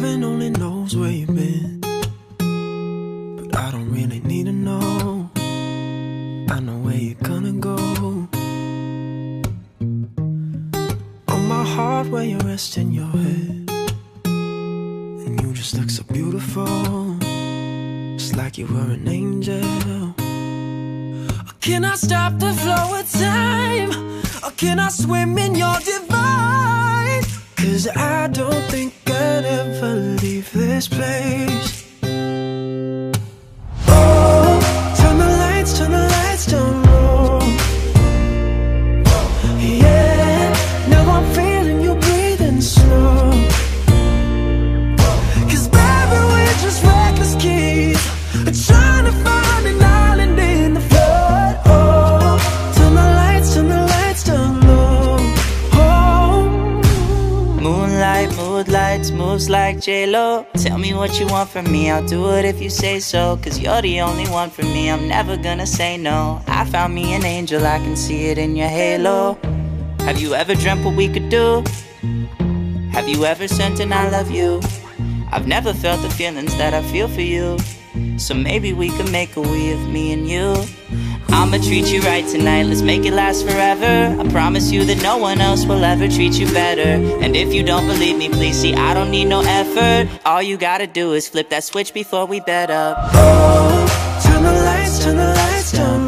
Heaven only knows where you've been. But I don't really need to know. I know where you're gonna go. On my heart where you rest in your head. And you just look so beautiful. Just like you were an angel. Can I stop the flow of time? Or can I swim in your divine? Cause I don't think I'd ever leave this place. Mood lights, moves like J-Lo. Tell me what you want from me, I'll do it if you say so. Cause you're the only one for me, I'm never gonna say no. I found me an angel, I can see it in your halo. Have you ever dreamt what we could do? Have you ever sent an I love you? I've never felt the feelings that I feel for you So maybe we could make a we of me and you. I'ma treat you right tonight, let's make it last forever. I promise you that no one else will ever treat you better. And if you don't believe me, please see I don't need no effort. All you gotta do is flip that switch before we bed up. Oh Turn the lights, turn the lights down